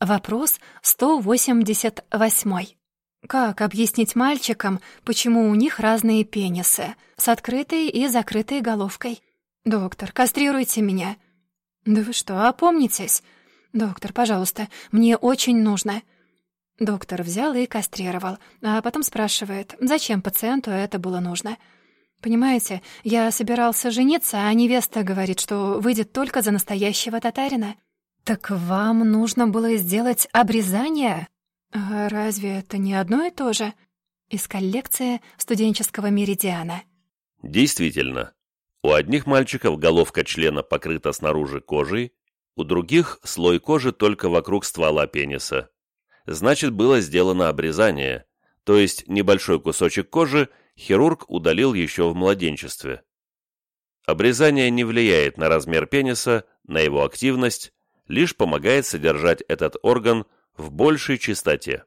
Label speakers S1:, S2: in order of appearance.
S1: Вопрос 188. Как объяснить мальчикам, почему у них разные пенисы, с открытой и закрытой головкой? Доктор, кастрируйте меня. Да вы что, опомнитесь? Доктор, пожалуйста, мне очень нужно. Доктор взял и кастрировал, а потом спрашивает, зачем пациенту это было нужно. Понимаете, я собирался жениться, а невеста говорит, что выйдет только за настоящего татарина. «Так вам нужно было сделать обрезание?» а «Разве это не одно и то же?» Из коллекции студенческого меридиана.
S2: Действительно, у одних мальчиков головка члена покрыта снаружи кожей, у других слой кожи только вокруг ствола пениса. Значит, было сделано обрезание, то есть небольшой кусочек кожи хирург удалил еще в младенчестве. Обрезание не влияет на размер пениса, на его активность, лишь помогает содержать этот орган в большей чистоте.